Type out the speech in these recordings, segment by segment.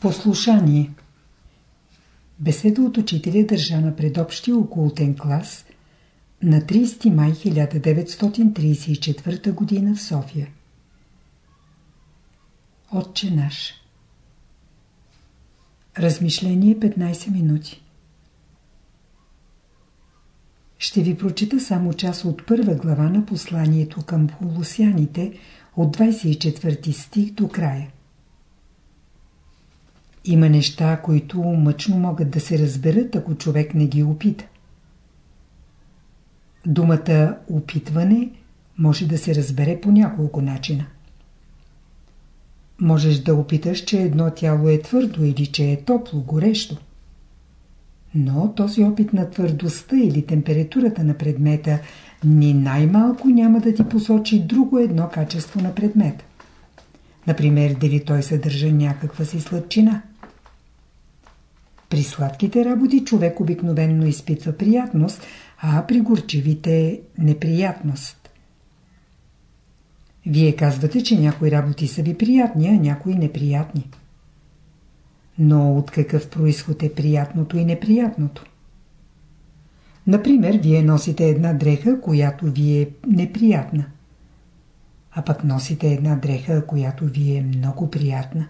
Послушание Беседа от учителя държана пред общия окултен клас на 30 май 1934 г. в София. Отче наш Размишление 15 минути Ще ви прочита само част от първа глава на посланието към полусяните от 24 стих до края. Има неща, които мъчно могат да се разберат, ако човек не ги опита. Думата опитване може да се разбере по няколко начина. Можеш да опиташ, че едно тяло е твърдо или че е топло, горещо. Но този опит на твърдостта или температурата на предмета ни най-малко няма да ти посочи друго едно качество на предмета. Например, дали той съдържа някаква си сладчина. При сладките работи човек обикновенно изпитва приятност, а при горчивите – неприятност. Вие казвате, че някои работи са ви приятни, а някои неприятни. Но от какъв происход е приятното и неприятното? Например, вие носите една дреха, която ви е неприятна. А пък носите една дреха, която ви е много приятна.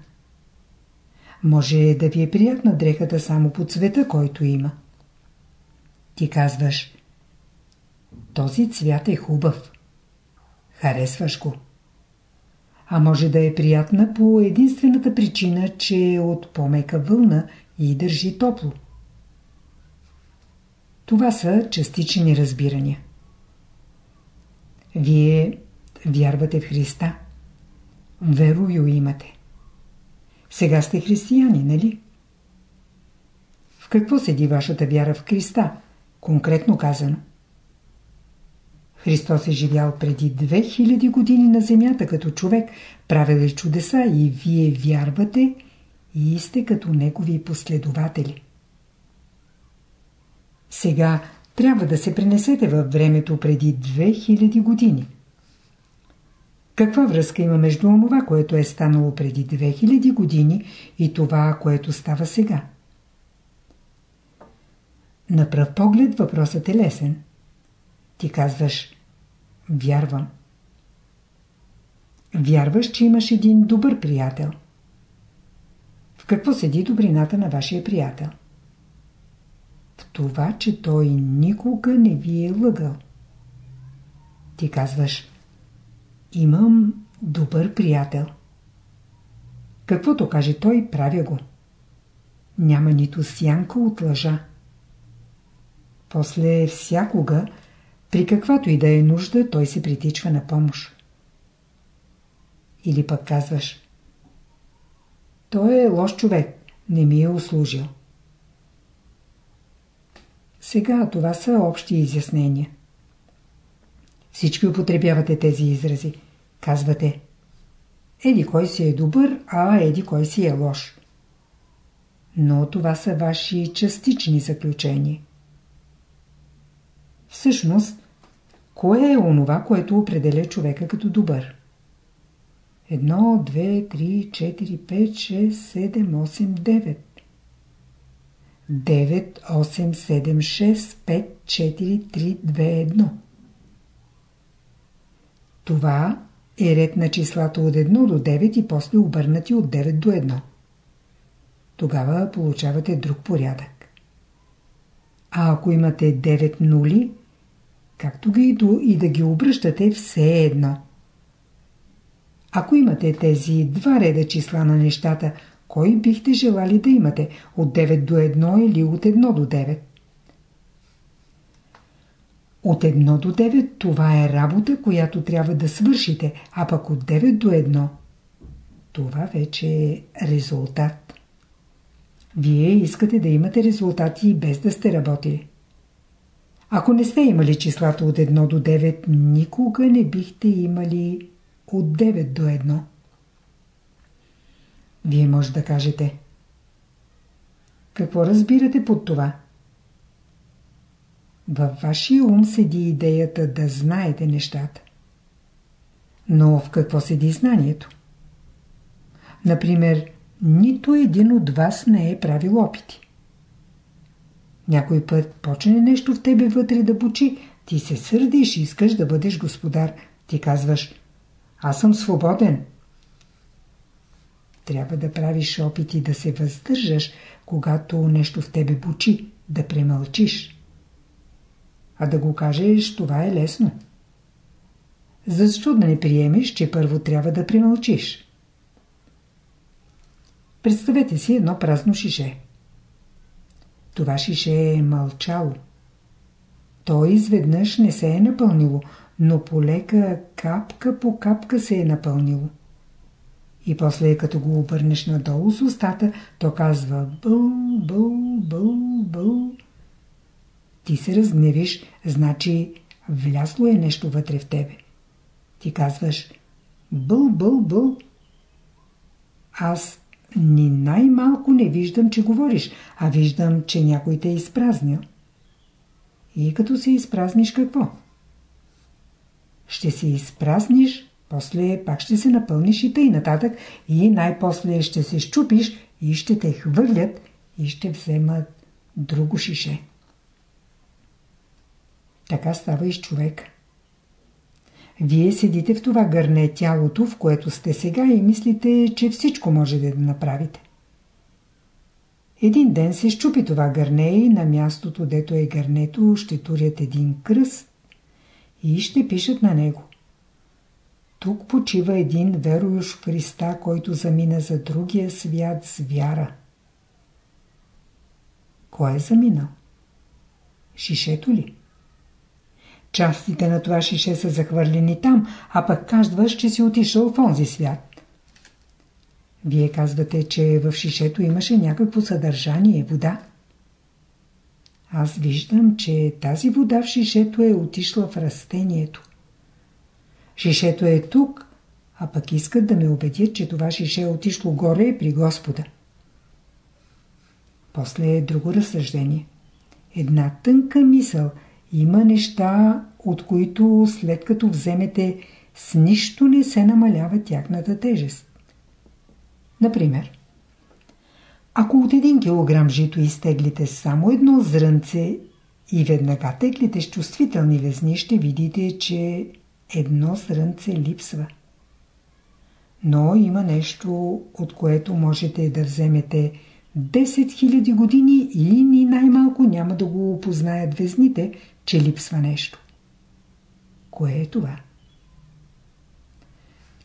Може да ви е приятна дрехата само по цвета, който има. Ти казваш, този цвят е хубав. Харесваш го. А може да е приятна по единствената причина, че е от по-мека вълна и държи топло. Това са частични разбирания. Вие вярвате в Христа. Верою имате. Сега сте християни, нали? В какво седи вашата вяра в Христа, конкретно казано? Христос е живял преди 2000 години на земята като човек, правил чудеса и вие вярвате и сте като негови последователи. Сега трябва да се пренесете във времето преди 2000 години. Каква връзка има между това, което е станало преди 2000 години и това, което става сега? На пръв поглед въпросът е лесен. Ти казваш Вярвам. Вярваш, че имаш един добър приятел. В какво седи добрината на вашия приятел? В това, че той никога не ви е лъгал. Ти казваш Имам добър приятел. Каквото каже той, правя го. Няма нито сянка от лъжа. После всякога, при каквато и да е нужда, той се притичва на помощ. Или пък казваш Той е лош човек, не ми е услужил. Сега това са общи изяснения. Всички употребявате тези изрази. Казвате Еди кой си е добър, а еди кой си е лош. Но това са ваши частични заключения. Всъщност, кое е онова, което определя човека като добър? Едно, две, три, четири, пет, шест, седем, осем, девет. Девет, осем, седем, шест, пет, четири, три, две, едно. Това е ред на числата от 1 до 9 и после обърнати от 9 до 1. Тогава получавате друг порядък. А ако имате 9 нули, както ги и да ги обръщате, все е едно. Ако имате тези два реда числа на нещата, кой бихте желали да имате? От 9 до 1 или от 1 до 9? От 1 до 9 това е работа, която трябва да свършите, а пък от 9 до 1 това вече е резултат. Вие искате да имате резултати без да сте работили. Ако не сте имали числата от 1 до 9, никога не бихте имали от 9 до 1. Вие може да кажете. Какво разбирате под това? Във вашия ум седи идеята да знаете нещата. Но в какво седи знанието? Например, нито един от вас не е правил опити. Някой път почне нещо в тебе вътре да бучи, ти се сърдиш и искаш да бъдеш господар. Ти казваш, аз съм свободен. Трябва да правиш опити да се въздържаш, когато нещо в тебе бучи, да премълчиш. А да го кажеш, това е лесно. Защо да не приемеш, че първо трябва да премълчиш? Представете си едно празно шише. Това шише е мълчало. То изведнъж не се е напълнило, но полека капка по капка се е напълнило. И после, като го обърнеш надолу с устата, то казва бъл, бъл, бъл, бъл. Ти се разгневиш, значи влясло е нещо вътре в тебе. Ти казваш бъл, бъл, бъл. Аз ни най-малко не виждам, че говориш, а виждам, че някой те е изпразнил. И като се изпразниш какво? Ще се изпразниш, после пак ще се напълниш и тъй нататък и най-после ще се щупиш и ще те хвърлят и ще вземат друго шише. Така става и с човек. Вие седите в това гърне тялото, в което сте сега и мислите, че всичко можете да направите. Един ден се щупи това гърне и на мястото, дето е гърнето, ще турят един кръст и ще пишат на него. Тук почива един верующ в Христа, който замина за другия свят с вяра. Кой е заминал? Шишето ли? Частите на това шише са захвърлени там, а пък казваш, че си отишъл в онзи свят. Вие казвате, че в шишето имаше някакво съдържание, вода. Аз виждам, че тази вода в шишето е отишла в растението. Шишето е тук, а пък искат да ме убедят, че това шише е отишло горе при Господа. После е друго разсъждение. Една тънка мисъл – има неща, от които след като вземете, с нищо не се намалява тяхната тежест. Например, ако от един килограм жито изтеглите само едно зрънце и веднага теглите с чувствителни везни, ще видите, че едно зрънце липсва. Но има нещо, от което можете да вземете 10 000 години и ни най-малко няма да го опознаят везните, че липсва нещо. Кое е това?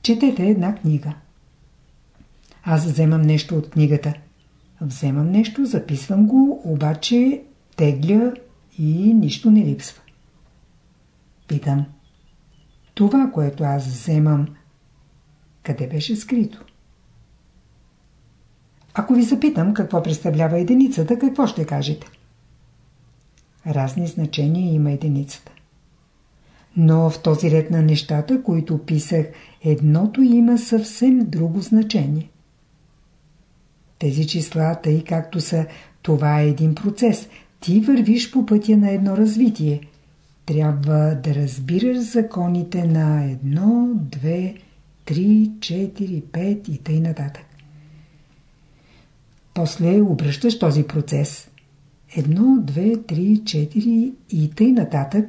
Четете една книга. Аз вземам нещо от книгата. Вземам нещо, записвам го, обаче тегля и нищо не липсва. Питам. Това, което аз вземам, къде беше скрито? Ако ви запитам какво представлява единицата, какво ще кажете? Разни значения има единицата. Но в този ред на нещата, които писах, едното има съвсем друго значение. Тези числа, тъй както са, това е един процес. Ти вървиш по пътя на едно развитие. Трябва да разбираш законите на едно, две, три, четири, пет и тъй нататък. После обръщаш този процес. Едно, две, три, четири и тъй нататък.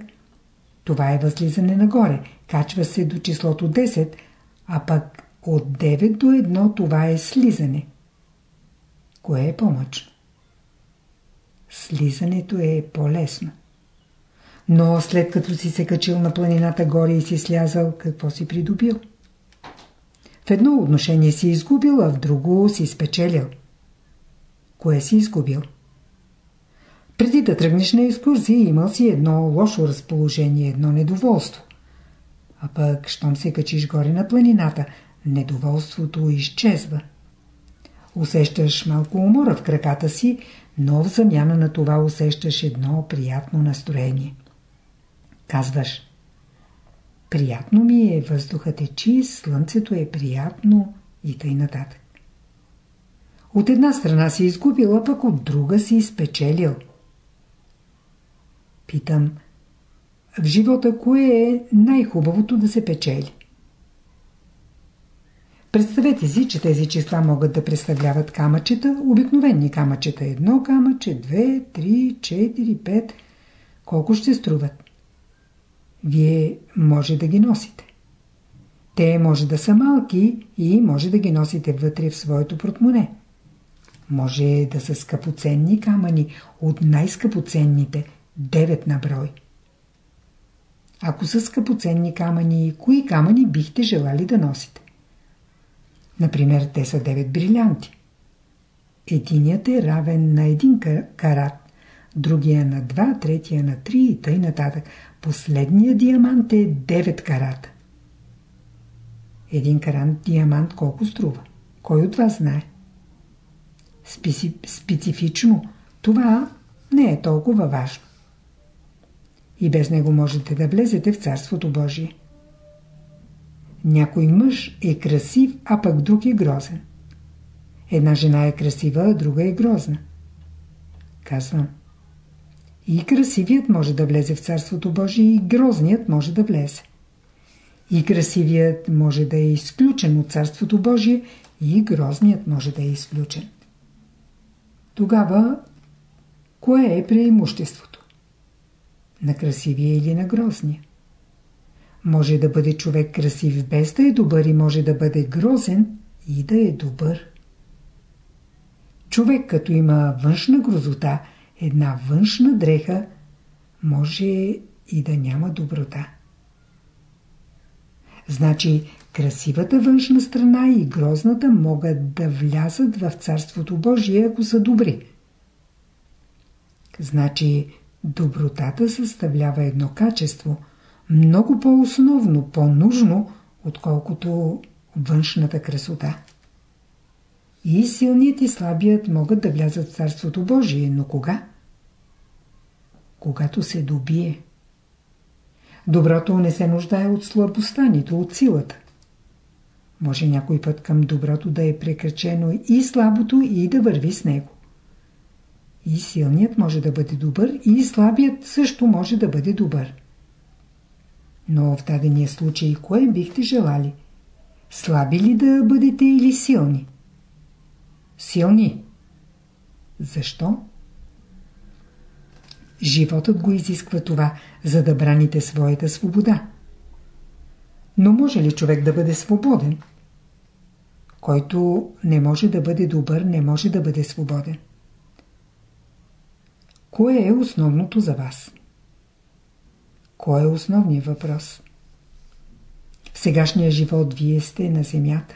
Това е възлизане нагоре. Качва се до числото 10, а пък от 9 до 1 това е слизане. Кое е помощ? Слизането е по-лесно. Но след като си се качил на планината горе и си слязал, какво си придобил? В едно отношение си изгубил, а в друго си спечелил. Кое си изгубил? Преди да тръгнеш на екскурзия, имал си едно лошо разположение, едно недоволство. А пък, щом се качиш горе на планината, недоволството изчезва. Усещаш малко умора в краката си, но в замяна на това усещаш едно приятно настроение. Казваш, приятно ми е, въздухът е чист, слънцето е приятно и тъй нататък. От една страна си изгубил, а пък от друга си изпечелил. Питам, в живота кое е най-хубавото да се печели? Представете си, че тези числа могат да представляват камъчета, обикновени камъчета. Едно камъче, две, три, четири, пет. Колко ще струват? Вие може да ги носите. Те може да са малки и може да ги носите вътре в своето портмоне. Може да са скъпоценни камъни от най-скъпоценните, 9 на брой. Ако са скъпоценни камъни, кои камъни бихте желали да носите? Например, те са 9 брилянти. Единият е равен на един карат, другия на 2, третия на 3 и тъй нататък. Последният диамант е 9 карата. Един карат диамант колко струва? Кой от вас знае? Специ... Специфично това не е толкова важно. И без него можете да влезете в Царството Божие. Някой мъж е красив, а пък друг е грозен. Една жена е красива, а друга е грозна. Казвам. И красивият може да влезе в Царството Божие, и грозният може да влезе. И красивият може да е изключен от Царството Божие, и грозният може да е изключен. Тогава, кое е преимуществото? На красивия или на грозния? Може да бъде човек красив без да е добър и може да бъде грозен и да е добър. Човек като има външна грозота, една външна дреха, може и да няма доброта. Значи красивата външна страна и грозната могат да влязат в Царството Божие, ако са добри. Значи добротата съставлява едно качество – много по-основно, по-нужно, отколкото външната красота. И силният и слабият могат да влязат в Царството Божие, но кога? Когато се добие. Доброто не се нуждае от слабостта, нито от силата. Може някой път към доброто да е прекачено и слабото и да върви с него. И силният може да бъде добър, и слабият също може да бъде добър. Но в дадения случай кое бихте желали? Слаби ли да бъдете или силни? Силни. Защо? Животът го изисква това, за да браните своята свобода. Но може ли човек да бъде свободен? Който не може да бъде добър, не може да бъде свободен. Кое е основното за вас? Кой е основният въпрос? В сегашния живот вие сте на земята.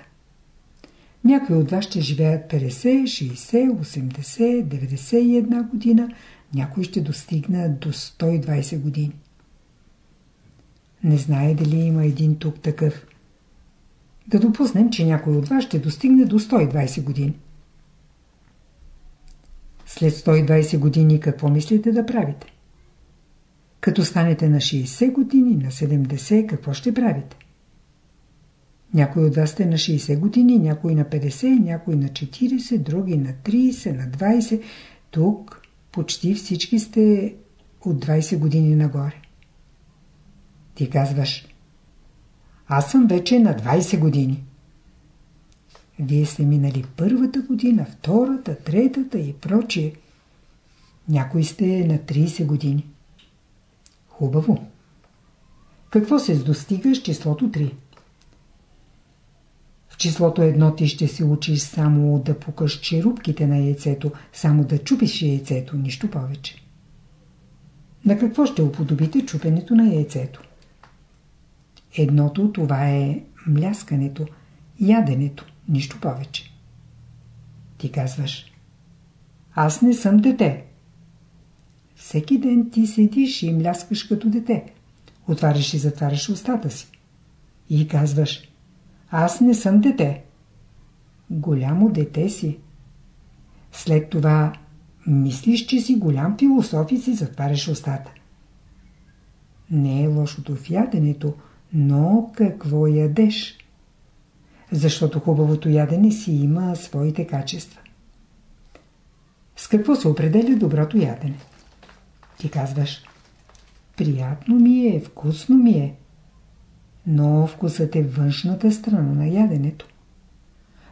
Някои от вас ще живеят 50, 60, 80, 91 година, някои ще достигнат до 120 години. Не знае дали има един тук такъв. Да допуснем, че някой от вас ще достигне до 120 години. След 120 години какво мислите да правите? Като станете на 60 години, на 70, какво ще правите? Някой от вас сте на 60 години, някой на 50, някой на 40, други на 30, на 20. Тук почти всички сте от 20 години нагоре. Ти казваш, аз съм вече на 20 години. Вие сте минали първата година, втората, третата и прочие. Някои сте на 30 години. Хубаво. Какво се достига с числото 3? В числото 1 ти ще се учиш само да пукаш черупките на яйцето, само да чупиш яйцето, нищо повече. На какво ще уподобите чупенето на яйцето? Едното това е мляскането, яденето, нищо повече. Ти казваш, аз не съм дете. Всеки ден ти седиш и мляскаш като дете. Отваряш и затваряш устата си. И казваш, аз не съм дете. Голямо дете си. След това мислиш, че си голям философ и си затваряш устата. Не е лошото в яденето, но какво ядеш? Защото хубавото ядене си има своите качества. С какво се определя доброто ядене? Ти казваш, приятно ми е, вкусно ми е. Но вкусът е външната страна на яденето.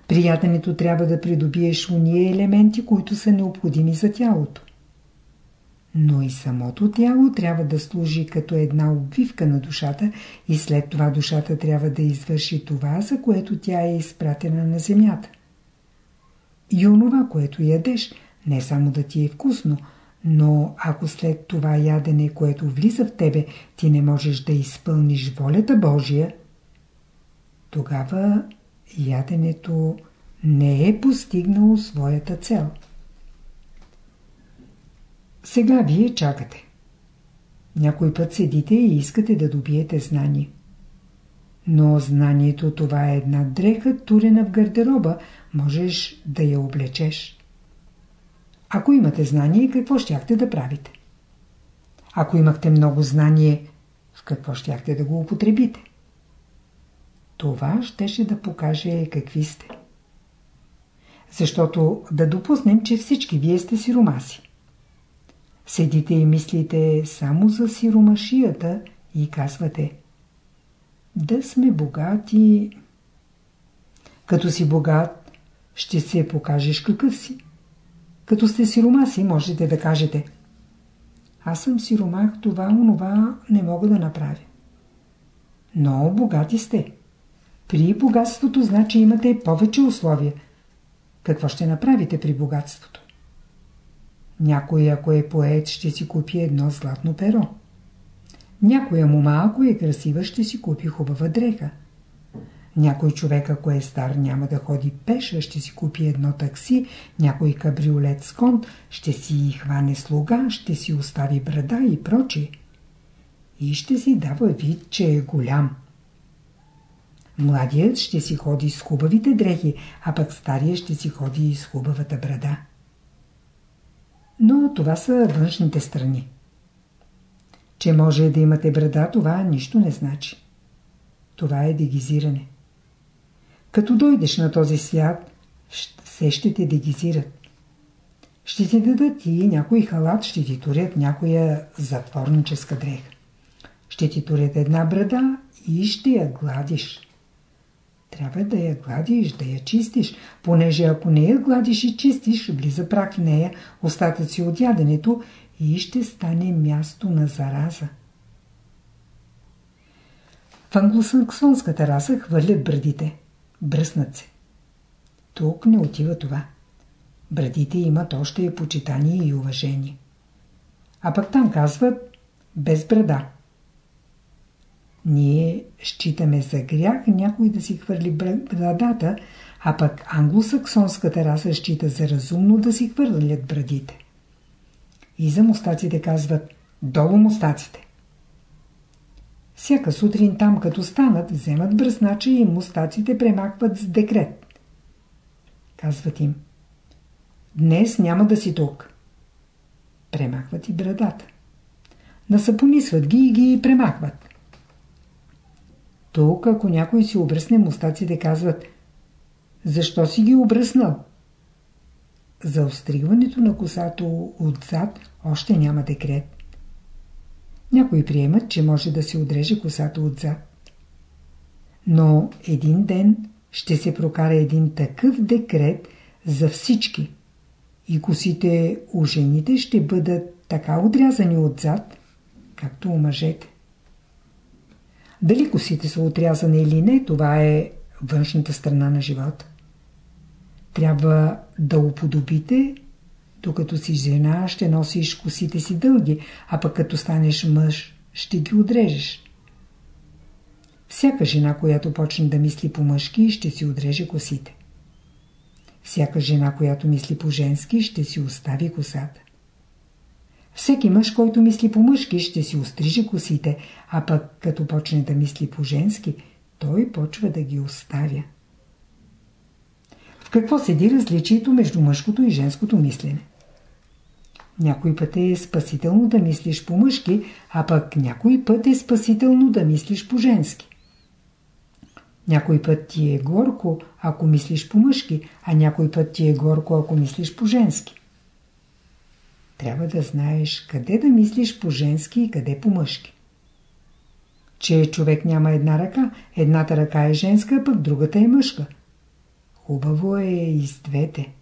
При яденето трябва да придобиеш уния елементи, които са необходими за тялото. Но и самото тяло трябва да служи като една обвивка на душата и след това душата трябва да извърши това, за което тя е изпратена на земята. И онова, което ядеш, не само да ти е вкусно, но ако след това ядене, което влиза в тебе, ти не можеш да изпълниш волята Божия, тогава яденето не е постигнало своята цел. Сега вие чакате. Някой път седите и искате да добиете знание. Но знанието това е една дреха, турена в гардероба, можеш да я облечеш. Ако имате знание, какво щяхте да правите? Ако имахте много знание, в какво щяхте да го употребите? Това щеше да покаже какви сте. Защото да допуснем, че всички вие сте сиромаси. Седите и мислите само за сиромашията и казвате Да сме богати. Като си богат, ще се покажеш какъв си. Като сте сиромаси, можете да кажете Аз съм сиромах, това, онова не мога да направя. Но богати сте. При богатството значи имате повече условия. Какво ще направите при богатството? Някой, ако е поет, ще си купи едно златно перо. Някоя мума, ако е красива, ще си купи хубава дреха. Някой човек, ако е стар, няма да ходи пеша, ще си купи едно такси, някой кабриолет с кон, ще си хване слуга, ще си остави брада и прочи. И ще си дава вид, че е голям. Младият ще си ходи с хубавите дрехи, а пък стария ще си ходи с хубавата брада. Но това са външните страни. Че може да имате брада, това нищо не значи. Това е дегизиране. Като дойдеш на този свят, все ще те дегизират. Ще ти дадат и някой халат, ще ти турят някоя затворническа дреха. Ще ти турят една брада и ще я гладиш. Трябва да я гладиш, да я чистиш, понеже ако не я гладиш и чистиш, влиза прак в нея, остатъци от яденето и ще стане място на зараза. В англосаксонската раса хвърлят брадите. Бръснат се. Тук не отива това. Брадите имат още почитание и уважение. А пък там казват без брада. Ние считаме за грях някой да си хвърли брадата, а пък англосаксонската раса счита за разумно да си хвърлят брадите. И за мустаците казват долу мустаците. Всяка сутрин там като станат, вземат бръснача и мустаците премахват с декрет. Казват им Днес няма да си тук. Премахват и брадата. Насапонисват ги и ги премахват. Тук, ако някой си обръсне мустаците, казват Защо си ги обръснал? За остригването на косато отзад още няма декрет. Някои приемат, че може да се отреже косата отзад. Но един ден ще се прокара един такъв декрет за всички. И косите у жените ще бъдат така отрязани отзад, както у мъжете. Дали косите са отрязани или не, това е външната страна на живота. Трябва да уподобите, докато си жена ще носиш косите си дълги, а пък като станеш мъж ще ги отрежеш. Всяка жена, която почне да мисли по-мъжки, ще си отреже косите. Всяка жена, която мисли по-женски, ще си остави косата. Всеки мъж, който мисли по-мъжки, ще си острижи косите, а пък като почне да мисли по-женски, той почва да ги оставя. В какво седи различието между мъжкото и женското мислене? Някой път е спасително да мислиш по-мъжки, а пък някой път е спасително да мислиш по-женски. Някой път ти е горко, ако мислиш по-мъжки, а някой път ти е горко, ако мислиш по-женски. Трябва да знаеш къде да мислиш по-женски и къде по-мъжки. Че човек няма една ръка, едната ръка е женска, пък другата е мъжка. Хубаво е и с двете.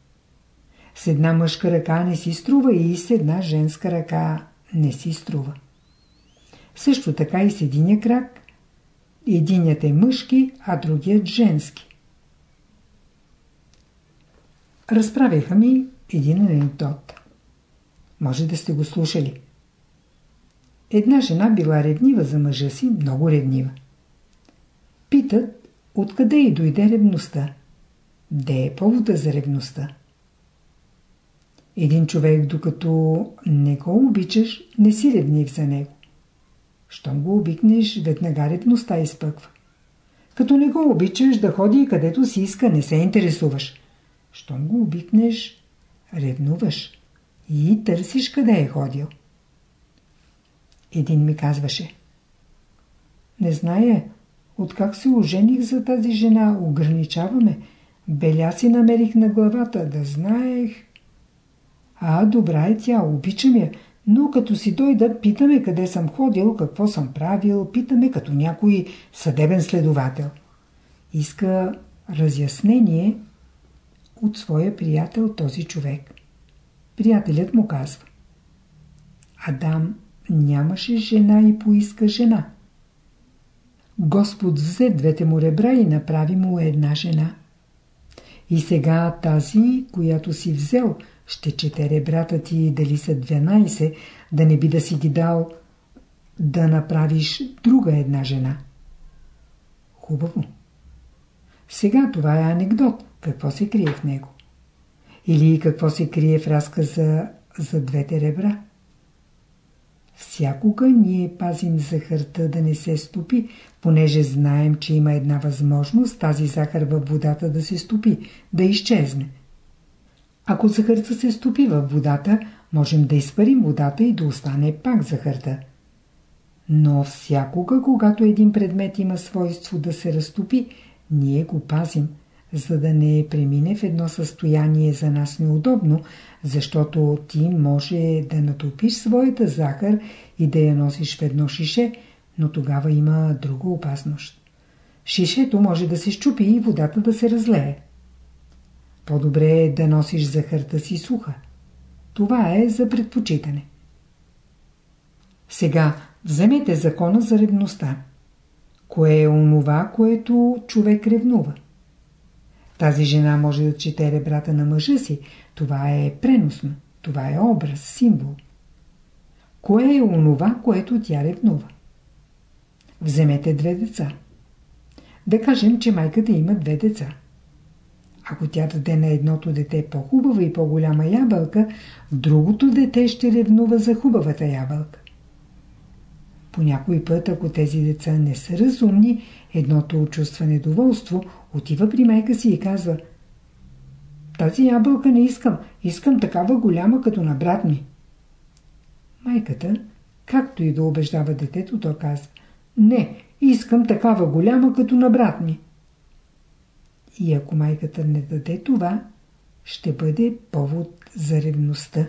С една мъжка ръка не си струва и с една женска ръка не си струва. Също така и с единия крак. Единият е мъжки, а другият женски. Разправяха ми един анекдот. Може да сте го слушали. Една жена била ревнива за мъжа си, много ревнива. Питат, откъде и дойде ревността. Де е повода за ревността? Един човек, докато не го обичаш, не си ревнив за него. Щом го обикнеш, веднага ревността изпъква. Като не го обичаш, да ходи където си иска, не се интересуваш. Щом го обикнеш, ревнуваш и търсиш къде е ходил. Един ми казваше. Не зная, откак се ожених за тази жена, ограничаваме. Беля си намерих на главата, да знаех. А, добра е тя, обичам я, но като си дойда, питаме къде съм ходил, какво съм правил, питаме като някой съдебен следовател. Иска разяснение от своя приятел този човек. Приятелят му казва. Адам нямаше жена и поиска жена. Господ взе двете му ребра и направи му една жена. И сега тази, която си взел, ще чете ребрата ти дали са 12, да не би да си ги дал да направиш друга една жена. Хубаво. Сега това е анекдот. Какво се крие в него? Или какво се крие в разказа за двете ребра? Всякога ние пазим захарта да не се стопи, понеже знаем, че има една възможност тази захар във водата да се стопи, да изчезне. Ако захарта се стопи във водата, можем да изпарим водата и да остане пак захарта. Но всякога, когато един предмет има свойство да се разтопи, ние го пазим – за да не премине в едно състояние за нас неудобно, защото ти може да натопиш своята захар и да я носиш в едно шише, но тогава има друга опасност. Шишето може да се щупи и водата да се разлее. По-добре е да носиш захарта си суха. Това е за предпочитане. Сега вземете закона за ревността. Кое е онова, което човек ревнува? Тази жена може да чете ребрата на мъжа си. Това е преносно. Това е образ, символ. Кое е онова, което тя ревнува? Вземете две деца. Да кажем, че майката има две деца. Ако тя даде на едното дете по-хубава и по-голяма ябълка, другото дете ще ревнува за хубавата ябълка. По някой път, ако тези деца не са разумни, едното чувства недоволство, отива при майка си и казва Тази ябълка не искам, искам такава голяма като на брат ми. Майката, както и да убеждава детето, то казва Не, искам такава голяма като на брат ми. И ако майката не даде това, ще бъде повод за ревността.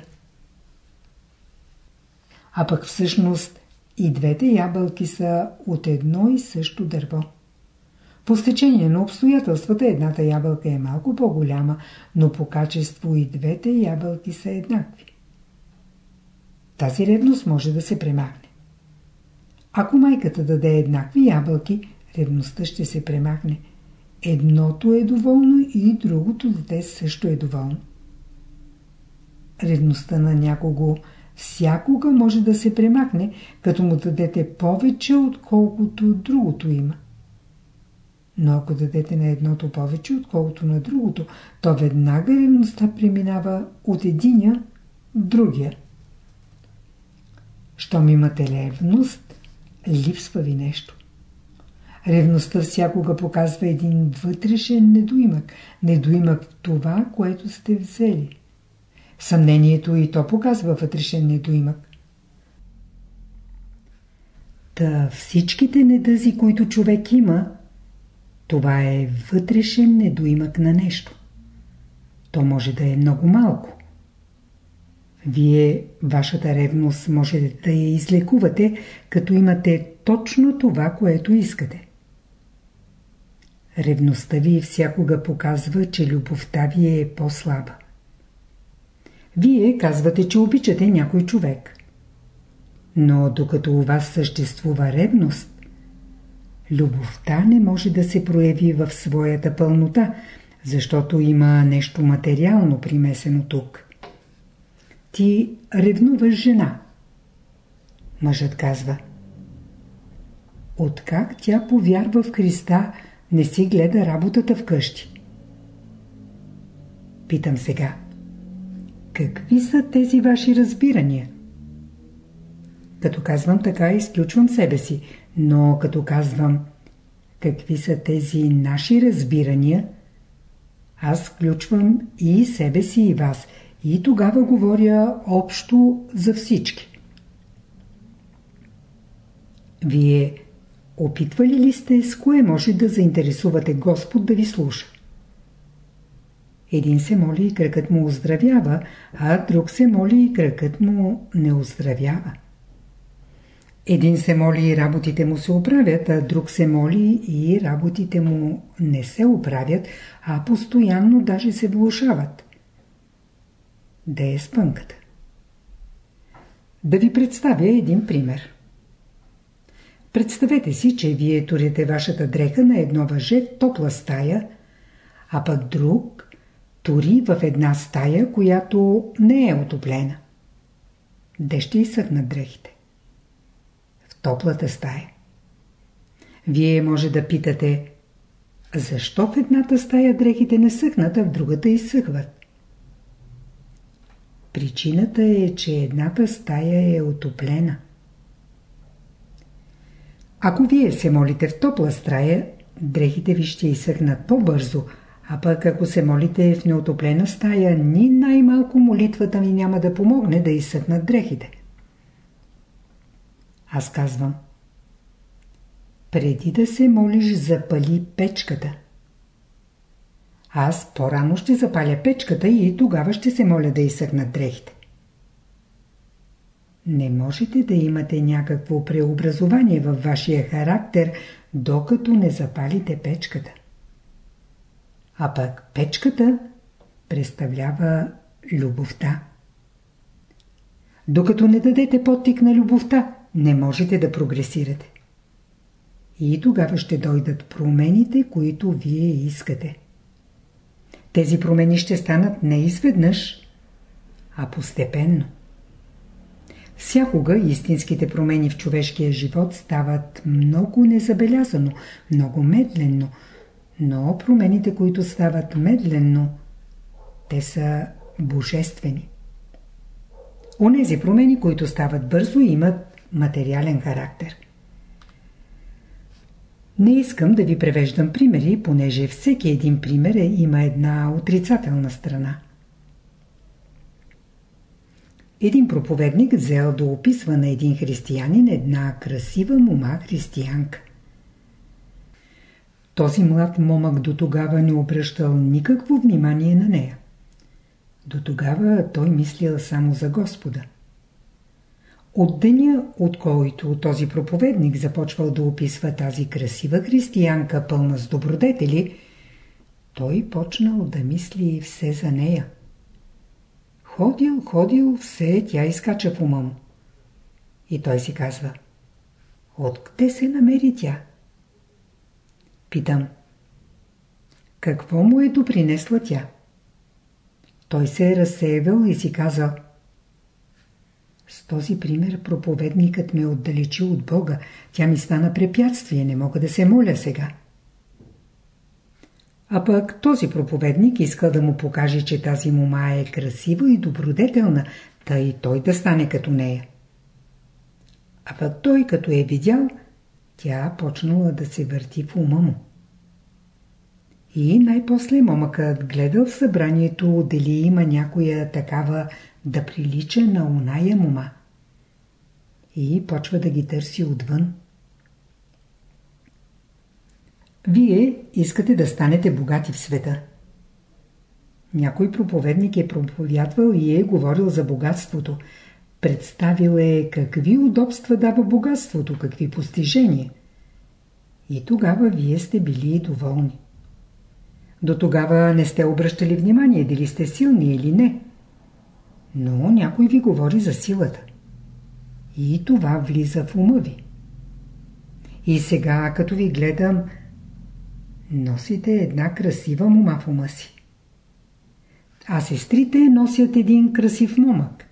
А пък всъщност и двете ябълки са от едно и също дърво. По стечение на обстоятелствата едната ябълка е малко по-голяма, но по качество и двете ябълки са еднакви. Тази ревност може да се премахне. Ако майката даде еднакви ябълки, ревността ще се премахне. Едното е доволно и другото дете също е доволно. Ревността на някого всякога може да се премахне, като му дадете повече, отколкото другото има. Но ако дадете на едното повече, отколкото на другото, то веднага ревността преминава от единя в другия. Щом имате ревност, липсва ви нещо. Ревността всякога показва един вътрешен недоимък. Недоимък това, което сте взели. Съмнението и то показва вътрешен недоимък. Та всичките недъзи, които човек има, това е вътрешен недоимък на нещо. То може да е много малко. Вие, вашата ревност, може да я излекувате, като имате точно това, което искате. ревността ви всякога показва, че любовта ви е по-слаба. Вие казвате, че обичате някой човек. Но докато у вас съществува ревност, любовта не може да се прояви в своята пълнота, защото има нещо материално примесено тук. Ти ревнуваш жена. Мъжът казва. Откак тя повярва в Христа, не си гледа работата вкъщи. Питам сега. Какви са тези ваши разбирания? Като казвам така, изключвам себе си, но като казвам какви са тези наши разбирания, аз включвам и себе си и вас и тогава говоря общо за всички. Вие опитвали ли сте с кое може да заинтересувате Господ да ви слуша? Един се моли и кръкът му оздравява, а друг се моли и кръкът му не оздравява. Един се моли и работите му се оправят, а друг се моли и работите му не се оправят, а постоянно даже се влушават. Да е спънката. Да ви представя един пример. Представете си, че вие турите вашата дреха на едно въже в топла стая, а пък друг тури в една стая, която не е отоплена. Де ще изсъхнат дрехите? В топлата стая. Вие може да питате, защо в едната стая дрехите не съхнат, а в другата изсъхват? Причината е, че едната стая е отоплена. Ако вие се молите в топла стая, дрехите ви ще изсъхнат по-бързо, а пък ако се молите в неотоплена стая, ни най-малко молитвата ми няма да помогне да изсъхнат дрехите. Аз казвам. Преди да се молиш, запали печката. Аз по-рано ще запаля печката и тогава ще се моля да изсъхнат дрехите. Не можете да имате някакво преобразование във вашия характер, докато не запалите печката. А пък печката представлява любовта. Докато не дадете подтик на любовта, не можете да прогресирате. И тогава ще дойдат промените, които вие искате. Тези промени ще станат не изведнъж, а постепенно. Всякога истинските промени в човешкия живот стават много незабелязано, много медленно, но промените, които стават медленно, те са божествени. Онези промени, които стават бързо, имат материален характер. Не искам да ви превеждам примери, понеже всеки един пример е, има една отрицателна страна. Един проповедник взел да описва на един християнин една красива мома християнка. Този млад момък до тогава не обръщал никакво внимание на нея. До тогава той мислил само за Господа. От деня, от който този проповедник започвал да описва тази красива християнка, пълна с добродетели, той почнал да мисли все за нея. Ходил, ходил, все тя изкача в ума. И той си казва, откъде се намери тя? Питам, какво му е допринесла тя? Той се е разсеявал и си казал, с този пример проповедникът ме отдалечи от Бога. Тя ми стана препятствие, не мога да се моля сега. А пък този проповедник иска да му покаже, че тази мома е красива и добродетелна, тъй той да стане като нея. А пък той, като е видял, тя почнала да се върти в ума му. И най-после момъкът гледал в събранието дали има някоя такава да прилича на оная мома. И почва да ги търси отвън. Вие искате да станете богати в света. Някой проповедник е проповядвал и е говорил за богатството. Представил е какви удобства дава богатството, какви постижения. И тогава вие сте били доволни. До тогава не сте обръщали внимание дали сте силни или не. Но някой ви говори за силата. И това влиза в ума ви. И сега, като ви гледам, носите една красива мума в ума си. А сестрите носят един красив момък.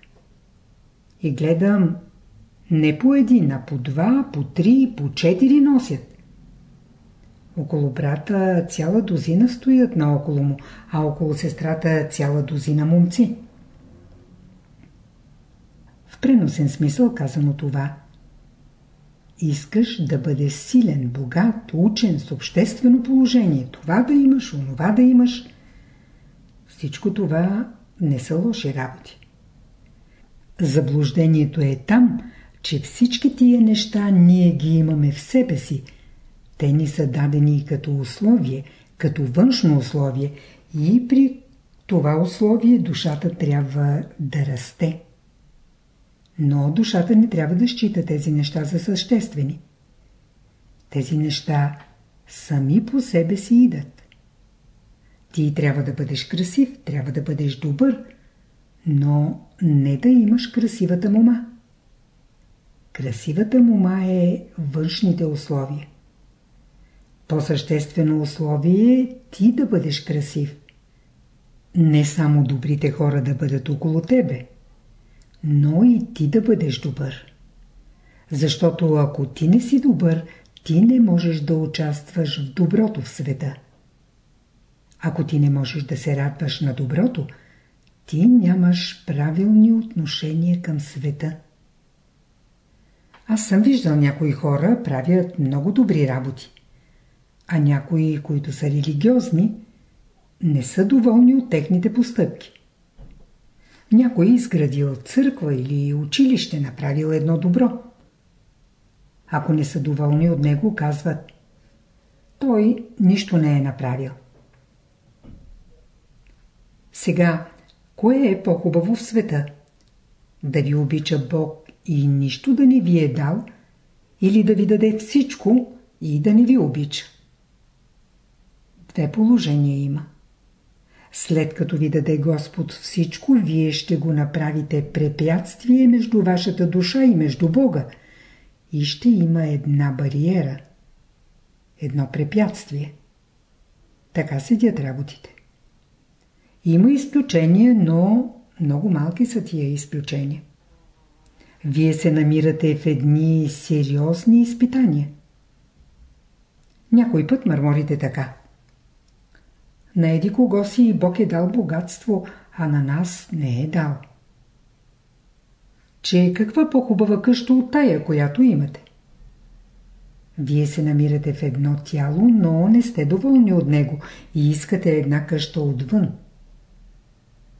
И гледам, не по един, а по два, по три, по четири носят. Около брата цяла дозина стоят наоколо му, а около сестрата цяла дозина момци. В преносен смисъл казано това. Искаш да бъдеш силен, богат, учен, с обществено положение, това да имаш, онова да имаш. Всичко това не са лоши работи. Заблуждението е там, че всички тия неща ние ги имаме в себе си. Те ни са дадени като условие, като външно условие и при това условие душата трябва да расте. Но душата не трябва да счита тези неща за съществени. Тези неща сами по себе си идат. Ти трябва да бъдеш красив, трябва да бъдеш добър, но не да имаш красивата мума. Красивата мума е външните условия. По-съществено условие е ти да бъдеш красив. Не само добрите хора да бъдат около тебе, но и ти да бъдеш добър. Защото ако ти не си добър, ти не можеш да участваш в доброто в света. Ако ти не можеш да се радваш на доброто, ти нямаш правилни отношения към света. Аз съм виждал някои хора правят много добри работи. А някои, които са религиозни, не са доволни от техните постъпки. Някой изградил църква или училище, направил едно добро. Ако не са доволни от него, казват той нищо не е направил. Сега, кое е по-хубаво в света? Да ви обича Бог и нищо да не ви е дал, или да ви даде всичко и да не ви обича. Две положения има. След като ви даде Господ всичко, вие ще го направите препятствие между вашата душа и между Бога. И ще има една бариера. Едно препятствие. Така седят работите. Има изключения, но много малки са тия изключения. Вие се намирате в едни сериозни изпитания. Някой път мърморите така. На еди кого си Бог е дал богатство, а на нас не е дал. Че каква по-хубава къща от тая, която имате? Вие се намирате в едно тяло, но не сте доволни от него и искате една къща отвън.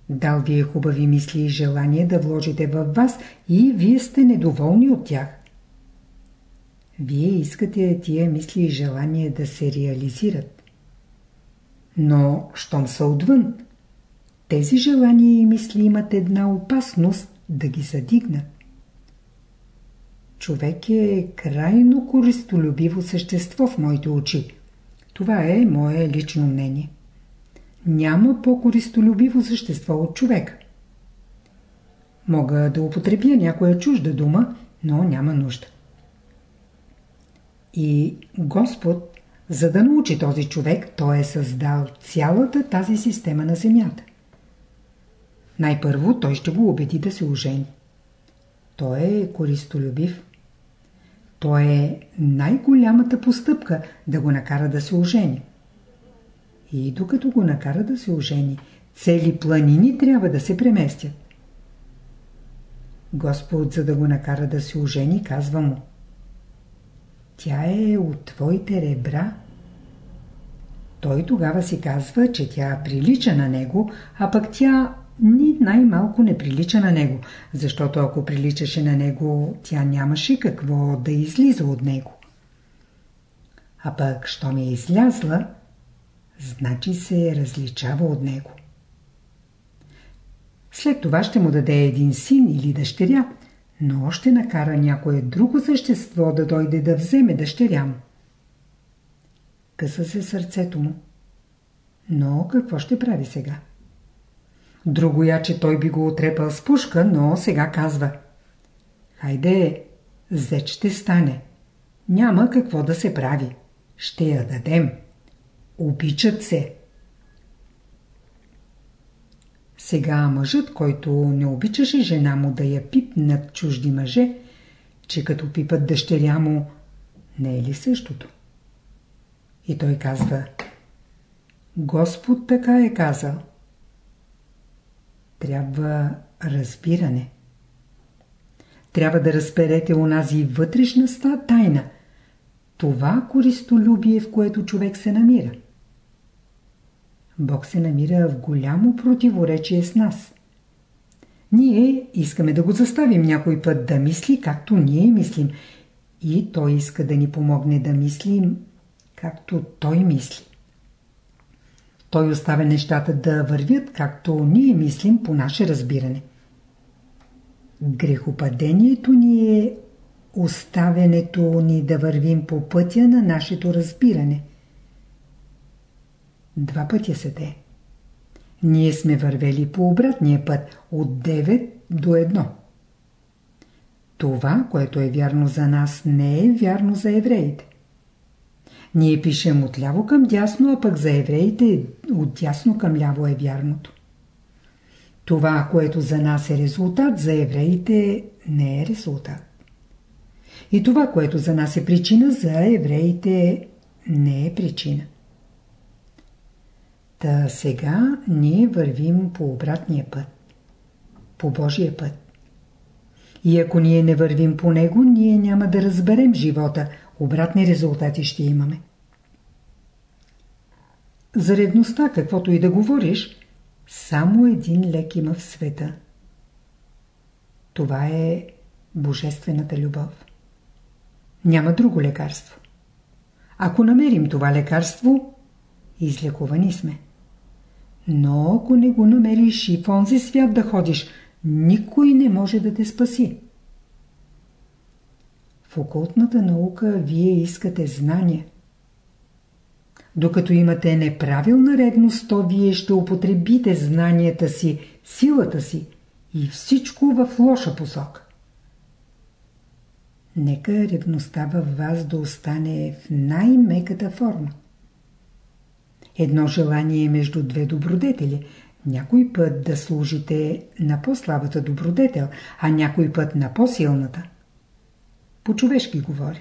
Дал ви е хубави мисли и желание да вложите във вас и вие сте недоволни от тях. Вие искате тия мисли и желания да се реализират. Но, щом са отвън, тези желания и мисли имат една опасност да ги задигнат. Човек е крайно користолюбиво същество в моите очи. Това е мое лично мнение. Няма по-користолюбиво същество от човек. Мога да употребя някоя чужда дума, но няма нужда. И Господ, за да научи този човек, той е създал цялата тази система на земята. Най-първо той ще го убеди да се ожени. Той е користолюбив. Той е най-голямата постъпка да го накара да се ожени. И докато го накара да се ожени, цели планини трябва да се преместят. Господ, за да го накара да се ожени, казва му Тя е от твоите ребра. Той тогава си казва, че тя прилича на него, а пък тя ни най-малко не прилича на него, защото ако приличаше на него, тя нямаше какво да излиза от него. А пък, що ми е излязла, значи се различава от него. След това ще му даде един син или дъщеря, но ще накара някое друго същество да дойде да вземе дъщеря му. Къса се сърцето му. Но какво ще прави сега? Другоя, че той би го отрепал с пушка, но сега казва. Хайде, зет ще стане. Няма какво да се прави. Ще я дадем. Обичат се. Сега мъжът, който не обичаше жена му да я пипнат чужди мъже, че като пипат дъщеря му, не е ли същото? И той казва, Господ така е казал. Трябва разбиране. Трябва да разберете онази вътрешна тайна. Това користолюбие, в което човек се намира. Бог се намира в голямо противоречие с нас. Ние искаме да го заставим някой път да мисли както ние мислим и той иска да ни помогне да мислим както той мисли. Той оставя нещата да вървят както ние мислим по наше разбиране. Грехопадението ни е оставянето ни да вървим по пътя на нашето разбиране. Два пътя са те. Ние сме вървели по обратния път от 9 до 1. Това, което е вярно за нас, не е вярно за евреите. Ние пишем от ляво към дясно, а пък за евреите от дясно към ляво е вярното. Това, което за нас е резултат, за евреите не е резултат. И това, което за нас е причина, за евреите не е причина. Та сега ние вървим по обратния път. По Божия път. И ако ние не вървим по него, ние няма да разберем живота. Обратни резултати ще имаме. За ревността, каквото и да говориш, само един лек има в света. Това е Божествената любов. Няма друго лекарство. Ако намерим това лекарство, излекувани сме. Но ако не го намериш и в онзи свят да ходиш, никой не може да те спаси. В окултната наука вие искате знания. Докато имате неправилна ревност, то вие ще употребите знанията си, силата си и всичко в лоша посока. Нека ревността във вас да остане в най-меката форма. Едно желание е между две добродетели. Някой път да служите на по-слабата добродетел, а някой път на по-силната. По-човешки говоря.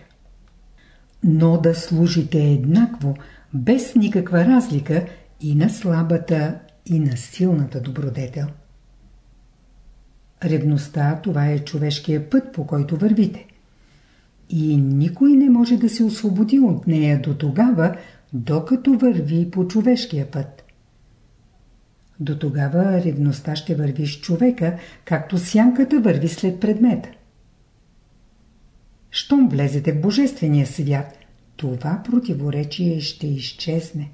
Но да служите еднакво, без никаква разлика и на слабата, и на силната добродетел. Ревността – това е човешкия път, по който вървите. И никой не може да се освободи от нея до тогава, докато върви по човешкия път. До тогава ревността ще върви с човека, както сянката върви след предмета. Щом влезете в Божествения свят, това противоречие ще изчезне.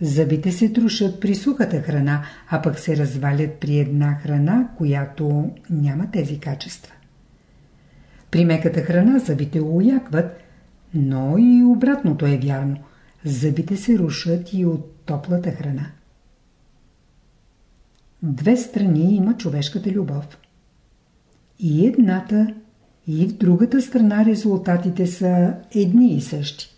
Зъбите се трушат при сухата храна, а пък се развалят при една храна, която няма тези качества. При меката храна зъбите уякват, но и обратното е вярно. Зъбите се рушат и от топлата храна. Две страни има човешката любов. И едната, и в другата страна резултатите са едни и същи.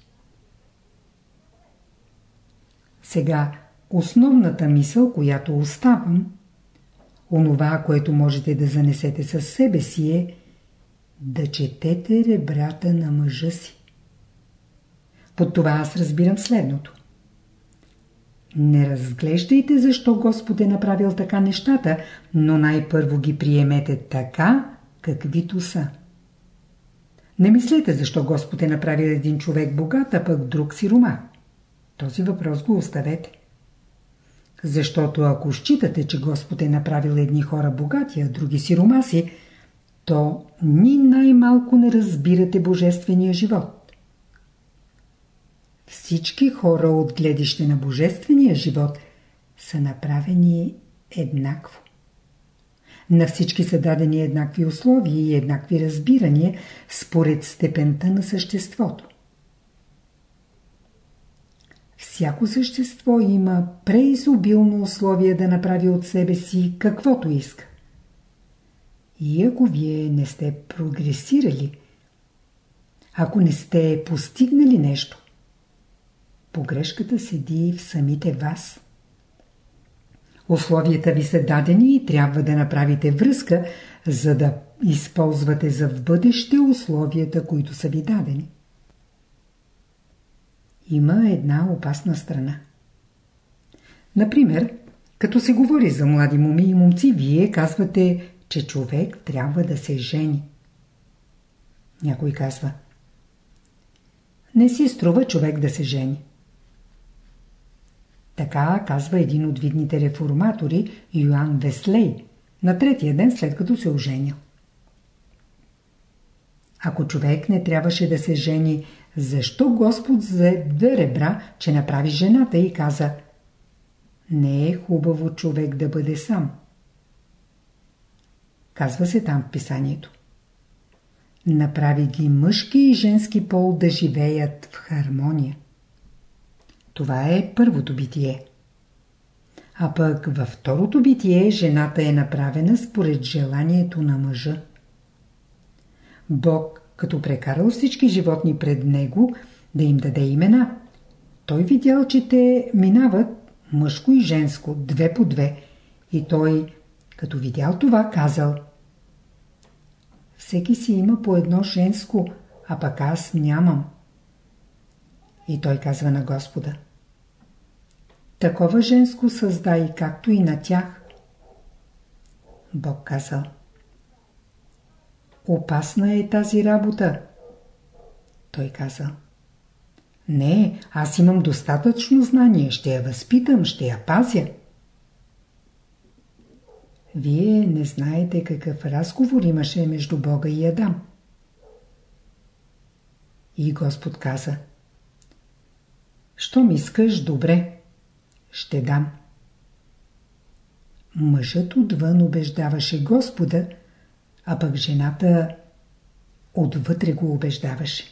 Сега, основната мисъл, която оставам, онова, което можете да занесете със себе си е да четете ребрата на мъжа си. Под това аз разбирам следното. Не разглеждайте защо Господ е направил така нещата, но най-първо ги приемете така, каквито са. Не мислете защо Господ е направил един човек богат, а пък друг сирома. Този въпрос го оставете. Защото ако считате, че Господ е направил едни хора богати, а други сиромаси, то ни най-малко не разбирате божествения живот. Всички хора от гледище на божествения живот са направени еднакво. На всички са дадени еднакви условия и еднакви разбирания според степента на съществото. всяко същество има преизобилно условие да направи от себе си каквото иска. И ако вие не сте прогресирали, ако не сте постигнали нещо, погрешката седи в самите вас. Условията ви са дадени и трябва да направите връзка, за да използвате за в бъдеще условията, които са ви дадени. Има една опасна страна. Например, като се говори за млади моми и момци, вие казвате, че човек трябва да се жени. Някой казва Не си струва човек да се жени. Така казва един от видните реформатори Йоан Веслей на третия ден след като се оженил. Ако човек не трябваше да се жени, защо Господ взе две ребра, че направи жената и каза Не е хубаво човек да бъде сам. Казва се там в писанието. Направи ги мъжки и женски пол да живеят в хармония. Това е първото битие. А пък във второто битие жената е направена според желанието на мъжа. Бог, като прекарал всички животни пред него, да им даде имена, той видял, че те минават мъжко и женско, две по две, и той, като видял това, казал Всеки си има по едно женско, а пък аз нямам. И той казва на Господа Такова женско създай, както и на тях. Бог казал Опасна е тази работа. Той казал Не, аз имам достатъчно знание, ще я възпитам, ще я пазя. Вие не знаете какъв разговор имаше между Бога и Адам. И Господ каза Щом искаш, добре ще дам. Мъжът отвън убеждаваше Господа, а пък жената отвътре го убеждаваше.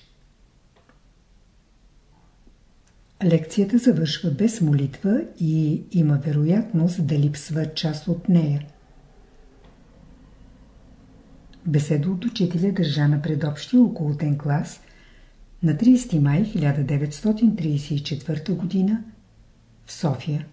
Лекцията завършва без молитва и има вероятност да липсва част от нея. Беседа от учителя държа на предобщия околотен клас на 30 май 1934 г. в София.